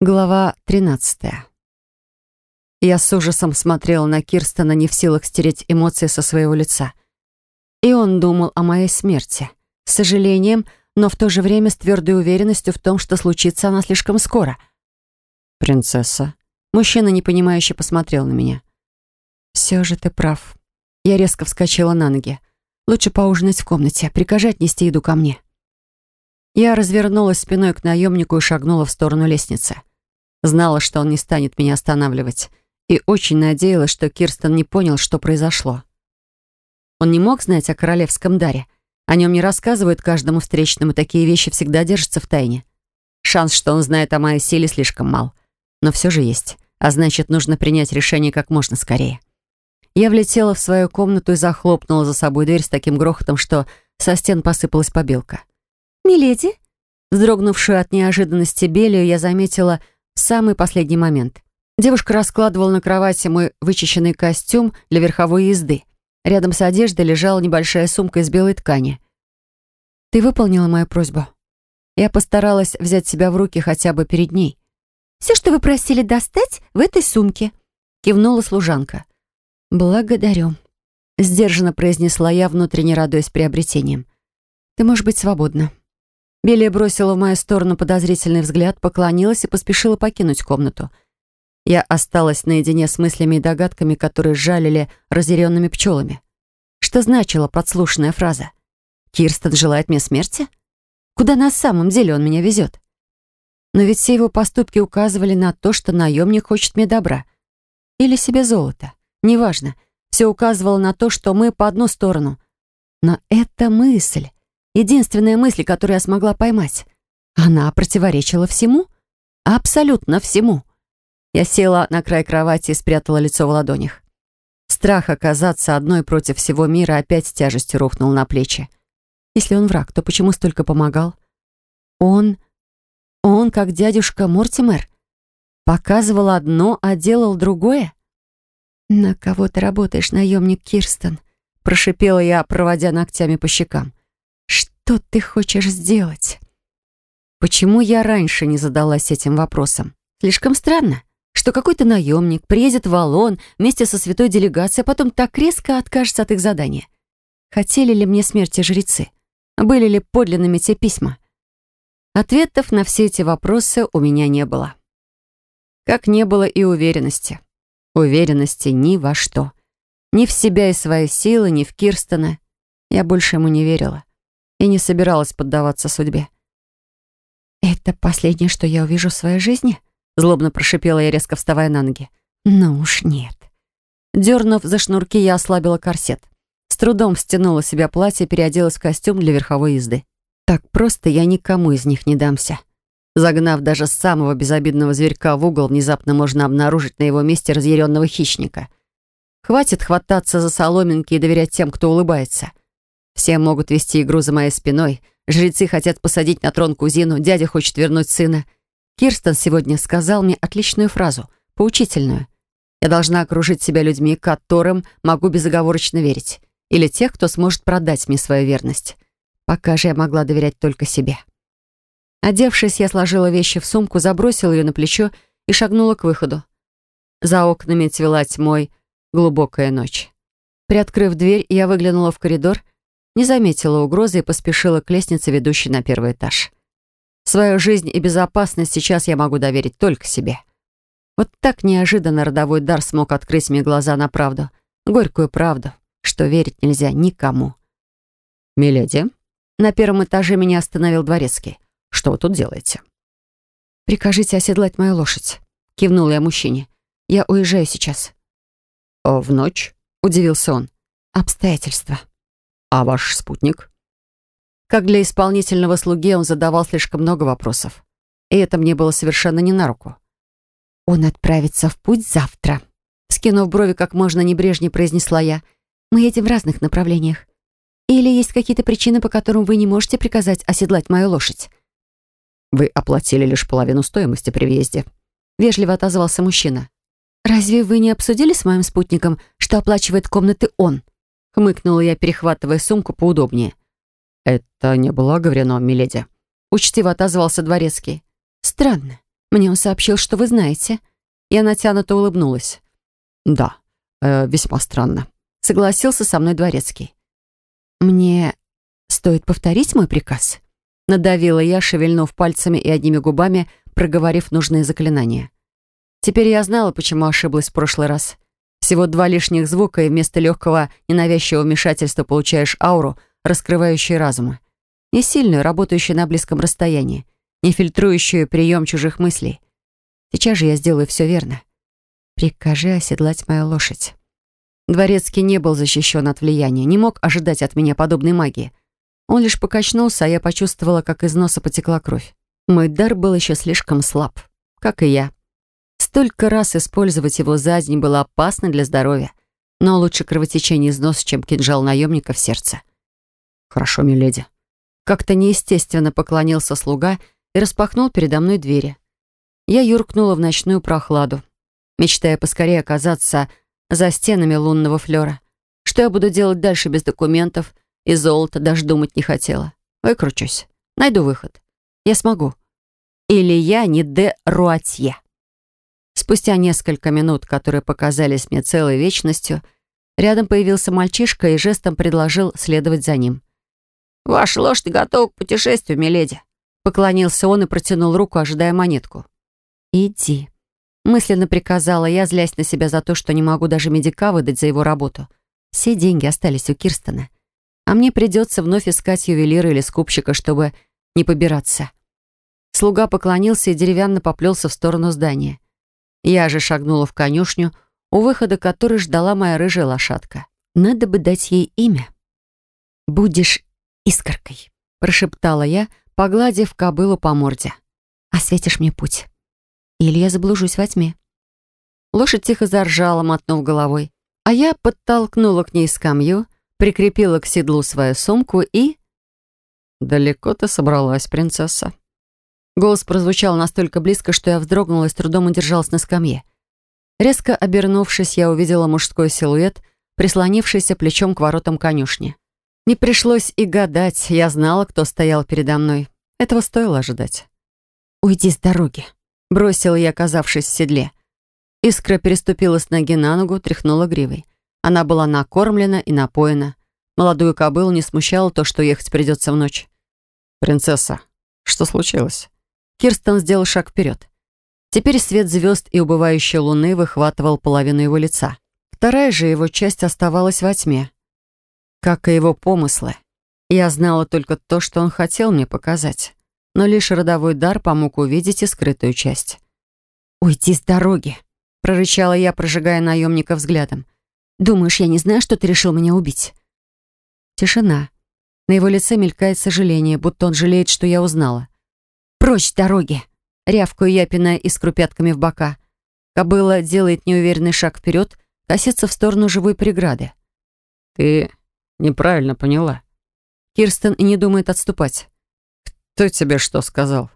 Глава 13. Я с ужасом смотрела на Кирстона, не в силах стереть эмоции со своего лица. И он думал о моей смерти. С сожалением, но в то же время с твердой уверенностью в том, что случится она слишком скоро. «Принцесса». Мужчина, непонимающе, посмотрел на меня. «Все же ты прав». Я резко вскочила на ноги. «Лучше поужинать в комнате. Прикажи отнести еду ко мне». Я развернулась спиной к наемнику и шагнула в сторону лестницы. Знала, что он не станет меня останавливать, и очень надеялась, что Кирстен не понял, что произошло. Он не мог знать о королевском даре. О нем не рассказывают каждому встречному, такие вещи всегда держатся в тайне. Шанс, что он знает о моей силе, слишком мал. Но все же есть, а значит, нужно принять решение как можно скорее. Я влетела в свою комнату и захлопнула за собой дверь с таким грохотом, что со стен посыпалась побелка. «Миледи?» Вздрогнувшую от неожиданности Белию я заметила в самый последний момент. Девушка раскладывала на кровати мой вычищенный костюм для верховой езды. Рядом с одеждой лежала небольшая сумка из белой ткани. «Ты выполнила мою просьбу?» Я постаралась взять себя в руки хотя бы перед ней. «Все, что вы просили достать, в этой сумке», — кивнула служанка. «Благодарю», — сдержанно произнесла я, внутренне радуясь приобретением. «Ты можешь быть свободна». Белия бросила в мою сторону подозрительный взгляд, поклонилась и поспешила покинуть комнату. Я осталась наедине с мыслями и догадками, которые жалили разъяренными пчелами. Что значила подслушанная фраза? «Кирстен желает мне смерти?» Куда на самом деле он меня везет? Но ведь все его поступки указывали на то, что наемник хочет мне добра. Или себе золото. Неважно. Все указывало на то, что мы по одну сторону. Но эта мысль Единственная мысль, которую я смогла поймать. Она противоречила всему. Абсолютно всему. Я села на край кровати и спрятала лицо в ладонях. Страх оказаться одной против всего мира опять с тяжестью рухнул на плечи. Если он враг, то почему столько помогал? Он... Он, как дядюшка Мортимер, показывал одно, а делал другое? «На кого ты работаешь, наемник Кирстен?» прошипела я, проводя ногтями по щекам. Что ты хочешь сделать? Почему я раньше не задалась этим вопросом? Слишком странно, что какой-то наемник приедет в Алон вместе со святой делегацией, а потом так резко откажется от их задания. Хотели ли мне смерти жрецы? Были ли подлинными те письма? Ответов на все эти вопросы у меня не было. Как не было и уверенности. Уверенности ни во что. Ни в себя и свои силы, ни в Кирстона. Я больше ему не верила и не собиралась поддаваться судьбе. «Это последнее, что я увижу в своей жизни?» Злобно прошипела я, резко вставая на ноги. «Ну уж нет». Дернув за шнурки, я ослабила корсет. С трудом стянула себя платье и переоделась в костюм для верховой езды. Так просто я никому из них не дамся. Загнав даже самого безобидного зверька в угол, внезапно можно обнаружить на его месте разъяренного хищника. Хватит хвататься за соломинки и доверять тем, кто улыбается. Все могут вести игру за моей спиной. Жрецы хотят посадить на трон кузину, дядя хочет вернуть сына. Кирстен сегодня сказал мне отличную фразу, поучительную. Я должна окружить себя людьми, которым могу безоговорочно верить. Или тех, кто сможет продать мне свою верность. Пока же я могла доверять только себе. Одевшись, я сложила вещи в сумку, забросила ее на плечо и шагнула к выходу. За окнами цвела тьмой глубокая ночь. Приоткрыв дверь, я выглянула в коридор не заметила угрозы и поспешила к лестнице, ведущей на первый этаж. Свою жизнь и безопасность сейчас я могу доверить только себе. Вот так неожиданно родовой дар смог открыть мне глаза на правду, горькую правду, что верить нельзя никому. «Миледи?» На первом этаже меня остановил дворецкий. «Что вы тут делаете?» «Прикажите оседлать мою лошадь», — кивнул я мужчине. «Я уезжаю сейчас». «В ночь?» — удивился он. «Обстоятельства». «А ваш спутник?» Как для исполнительного слуги он задавал слишком много вопросов. И это мне было совершенно не на руку. «Он отправится в путь завтра», — скинув брови как можно небрежнее произнесла я. «Мы едем в разных направлениях. Или есть какие-то причины, по которым вы не можете приказать оседлать мою лошадь?» «Вы оплатили лишь половину стоимости при въезде», — вежливо отозвался мужчина. «Разве вы не обсудили с моим спутником, что оплачивает комнаты он?» Хмыкнула я, перехватывая сумку поудобнее. «Это не было говорено, миледи», — учтиво отозвался дворецкий. «Странно. Мне он сообщил, что вы знаете. Я натянуто улыбнулась. Да, э, весьма странно. Согласился со мной дворецкий. Мне стоит повторить мой приказ? Надавила я, шевельнув пальцами и одними губами, проговорив нужные заклинания. Теперь я знала, почему ошиблась в прошлый раз. Всего два лишних звука, и вместо легкого ненавязчивого вмешательства получаешь ауру, раскрывающую разумы. Не сильную, работающую на близком расстоянии, не фильтрующую прием чужих мыслей. Сейчас же я сделаю все верно. Прикажи оседлать мою лошадь. Дворецкий не был защищен от влияния, не мог ожидать от меня подобной магии. Он лишь покачнулся, а я почувствовала, как из носа потекла кровь. Мой дар был еще слишком слаб, как и я. Столько раз использовать его за день было опасно для здоровья, но лучше кровотечение из носа, чем кинжал наемника в сердце. «Хорошо, миледи». Как-то неестественно поклонился слуга и распахнул передо мной двери. Я юркнула в ночную прохладу, мечтая поскорее оказаться за стенами лунного флера. Что я буду делать дальше без документов и золота, даже думать не хотела. Выкручусь. Найду выход. Я смогу. Или я не де Руатье. Спустя несколько минут, которые показались мне целой вечностью, рядом появился мальчишка и жестом предложил следовать за ним. «Ваша лошадь готова к путешествию, миледи», Поклонился он и протянул руку, ожидая монетку. «Иди», Мысленно приказала я, злясь на себя за то, что не могу даже медика выдать за его работу. Все деньги остались у Кирстона. А мне придется вновь искать ювелира или скупщика, чтобы не побираться. Слуга поклонился и деревянно поплелся в сторону здания. Я же шагнула в конюшню, у выхода которой ждала моя рыжая лошадка. Надо бы дать ей имя. «Будешь искоркой», — прошептала я, погладив кобылу по морде. «Осветишь мне путь» или я заблужусь во тьме. Лошадь тихо заржала, мотнув головой, а я подтолкнула к ней скамью, прикрепила к седлу свою сумку и... «Далеко ты собралась, принцесса?» Голос прозвучал настолько близко, что я вздрогнула и с трудом удержалась на скамье. Резко обернувшись, я увидела мужской силуэт, прислонившийся плечом к воротам конюшни. Не пришлось и гадать, я знала, кто стоял передо мной. Этого стоило ожидать. «Уйди с дороги», Бросила я, оказавшись в седле. Искра переступила с ноги на ногу, тряхнула гривой. Она была накормлена и напоена. Молодую кобылу не смущало то, что ехать придется в ночь. «Принцесса, что случилось?» Кирстен сделал шаг вперед. Теперь свет звезд и убывающей луны выхватывал половину его лица. Вторая же его часть оставалась во тьме. Как и его помыслы. Я знала только то, что он хотел мне показать но лишь родовой дар помог увидеть и скрытую часть. «Уйди с дороги!» — прорычала я, прожигая наемника взглядом. «Думаешь, я не знаю, что ты решил меня убить?» Тишина. На его лице мелькает сожаление, будто он жалеет, что я узнала. «Прочь с дороги!» — рявкаю я, пиная искру пятками в бока. Кобыла делает неуверенный шаг вперед, косится в сторону живой преграды. «Ты неправильно поняла». Кирстен и не думает отступать. «Кто тебе что сказал?»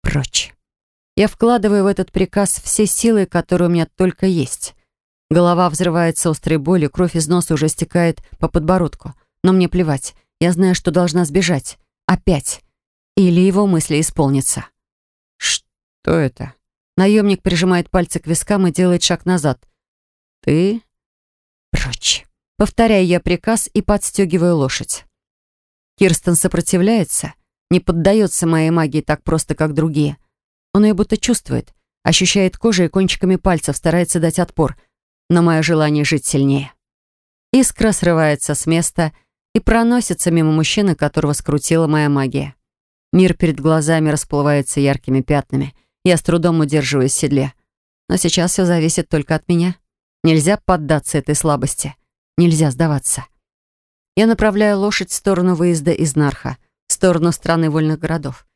«Прочь». Я вкладываю в этот приказ все силы, которые у меня только есть. Голова взрывается острой болью, кровь из носа уже стекает по подбородку. Но мне плевать. Я знаю, что должна сбежать. Опять. Или его мысли исполнятся. «Что это?» Наемник прижимает пальцы к вискам и делает шаг назад. «Ты?» «Прочь». Повторяю я приказ и подстегиваю лошадь. Кирстен сопротивляется, не поддается моей магии так просто, как другие. Он ее будто чувствует, ощущает кожей и кончиками пальцев, старается дать отпор, но мое желание жить сильнее. Искра срывается с места и проносится мимо мужчины, которого скрутила моя магия. Мир перед глазами расплывается яркими пятнами. Я с трудом удерживаюсь в седле. Но сейчас все зависит только от меня. Нельзя поддаться этой слабости. Нельзя сдаваться. Я направляю лошадь в сторону выезда из Нарха — в сторону страны вольных городов.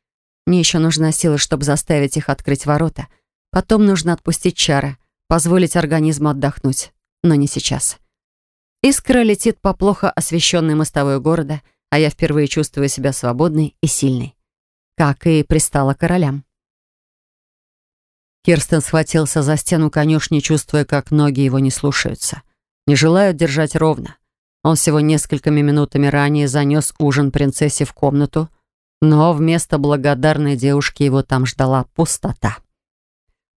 Мне еще нужна сила, чтобы заставить их открыть ворота. Потом нужно отпустить чары, позволить организму отдохнуть. Но не сейчас. Искра летит по плохо освещенной мостовой города, а я впервые чувствую себя свободной и сильной. Как и пристала королям. Кирстен схватился за стену конюшни, чувствуя, как ноги его не слушаются. Не желают держать ровно. Он всего несколькими минутами ранее занес ужин принцессе в комнату, но вместо благодарной девушки его там ждала пустота.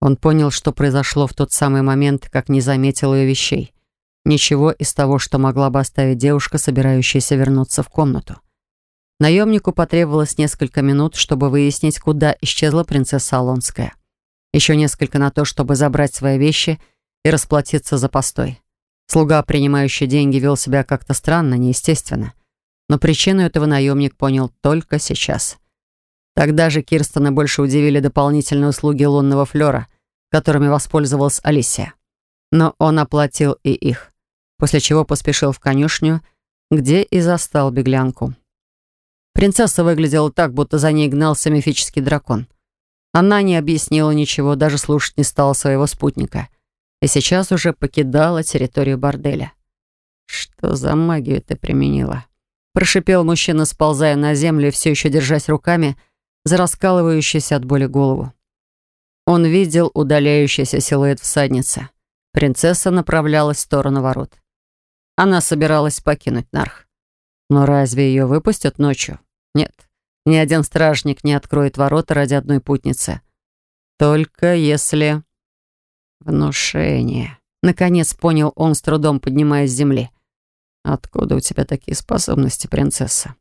Он понял, что произошло в тот самый момент, как не заметил ее вещей. Ничего из того, что могла бы оставить девушка, собирающаяся вернуться в комнату. Наемнику потребовалось несколько минут, чтобы выяснить, куда исчезла принцесса Алонская. Еще несколько на то, чтобы забрать свои вещи и расплатиться за постой. Слуга, принимающий деньги, вел себя как-то странно, неестественно. Но причину этого наемник понял только сейчас. Тогда же Кирстона больше удивили дополнительные услуги лунного флера, которыми воспользовалась Алисия. Но он оплатил и их, после чего поспешил в конюшню, где и застал беглянку. Принцесса выглядела так, будто за ней гнался мифический дракон. Она не объяснила ничего, даже слушать не стала своего спутника. И сейчас уже покидала территорию борделя. «Что за магию ты применила?» Прошипел мужчина, сползая на землю и все еще держась руками за раскалывающуюся от боли голову. Он видел удаляющийся силуэт всадницы. Принцесса направлялась в сторону ворот. Она собиралась покинуть Нарх. Но разве ее выпустят ночью? Нет. Ни один стражник не откроет ворота ради одной путницы. Только если... Внушение. Наконец понял он, с трудом поднимаясь с земли. «Откуда у тебя такие способности, принцесса?»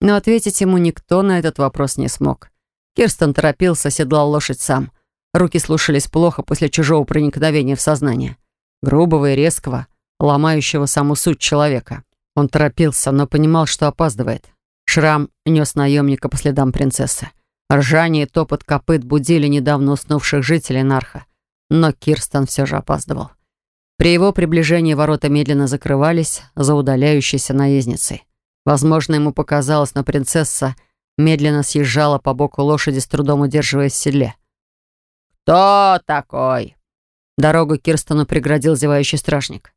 Но ответить ему никто на этот вопрос не смог. Кирстен торопился, седлал лошадь сам. Руки слушались плохо после чужого проникновения в сознание. Грубого и резкого, ломающего саму суть человека. Он торопился, но понимал, что опаздывает. Шрам нес наемника по следам принцессы. Ржание и топот копыт будили недавно уснувших жителей Нарха. Но Кирстен все же опаздывал. При его приближении ворота медленно закрывались за удаляющейся наездницей. Возможно, ему показалось, но принцесса медленно съезжала по боку лошади, с трудом удерживаясь в седле. «Кто такой?» Дорогу Кирстону преградил зевающий стражник.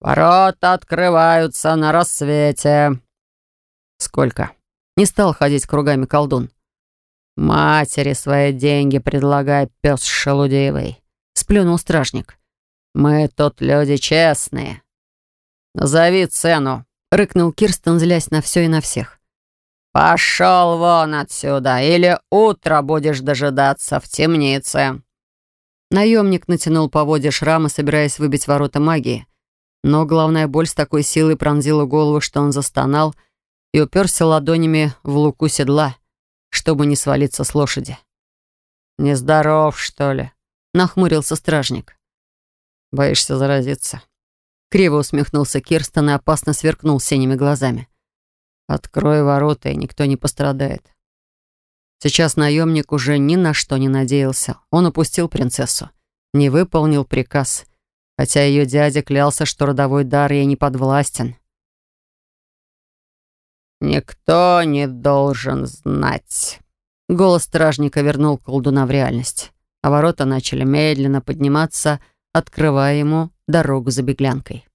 «Ворота открываются на рассвете». «Сколько?» Не стал ходить кругами колдун. «Матери свои деньги предлагает пес Шелудеевой», — сплюнул стражник. «Мы тут люди честные». «Назови цену», — рыкнул Кирстен, злясь на все и на всех. «Пошел вон отсюда, или утро будешь дожидаться в темнице». Наемник натянул поводья шрама, собираясь выбить ворота магии. Но главная боль с такой силой пронзила голову, что он застонал и уперся ладонями в луку седла, чтобы не свалиться с лошади. «Нездоров, что ли?» — нахмурился стражник. «Боишься заразиться?» Криво усмехнулся Кирстен и опасно сверкнул синими глазами. «Открой ворота, и никто не пострадает». Сейчас наемник уже ни на что не надеялся. Он упустил принцессу. Не выполнил приказ. Хотя ее дядя клялся, что родовой дар ей не подвластен. «Никто не должен знать». Голос стражника вернул колдуна в реальность. А ворота начали медленно подниматься, открывая ему дорогу за беглянкой.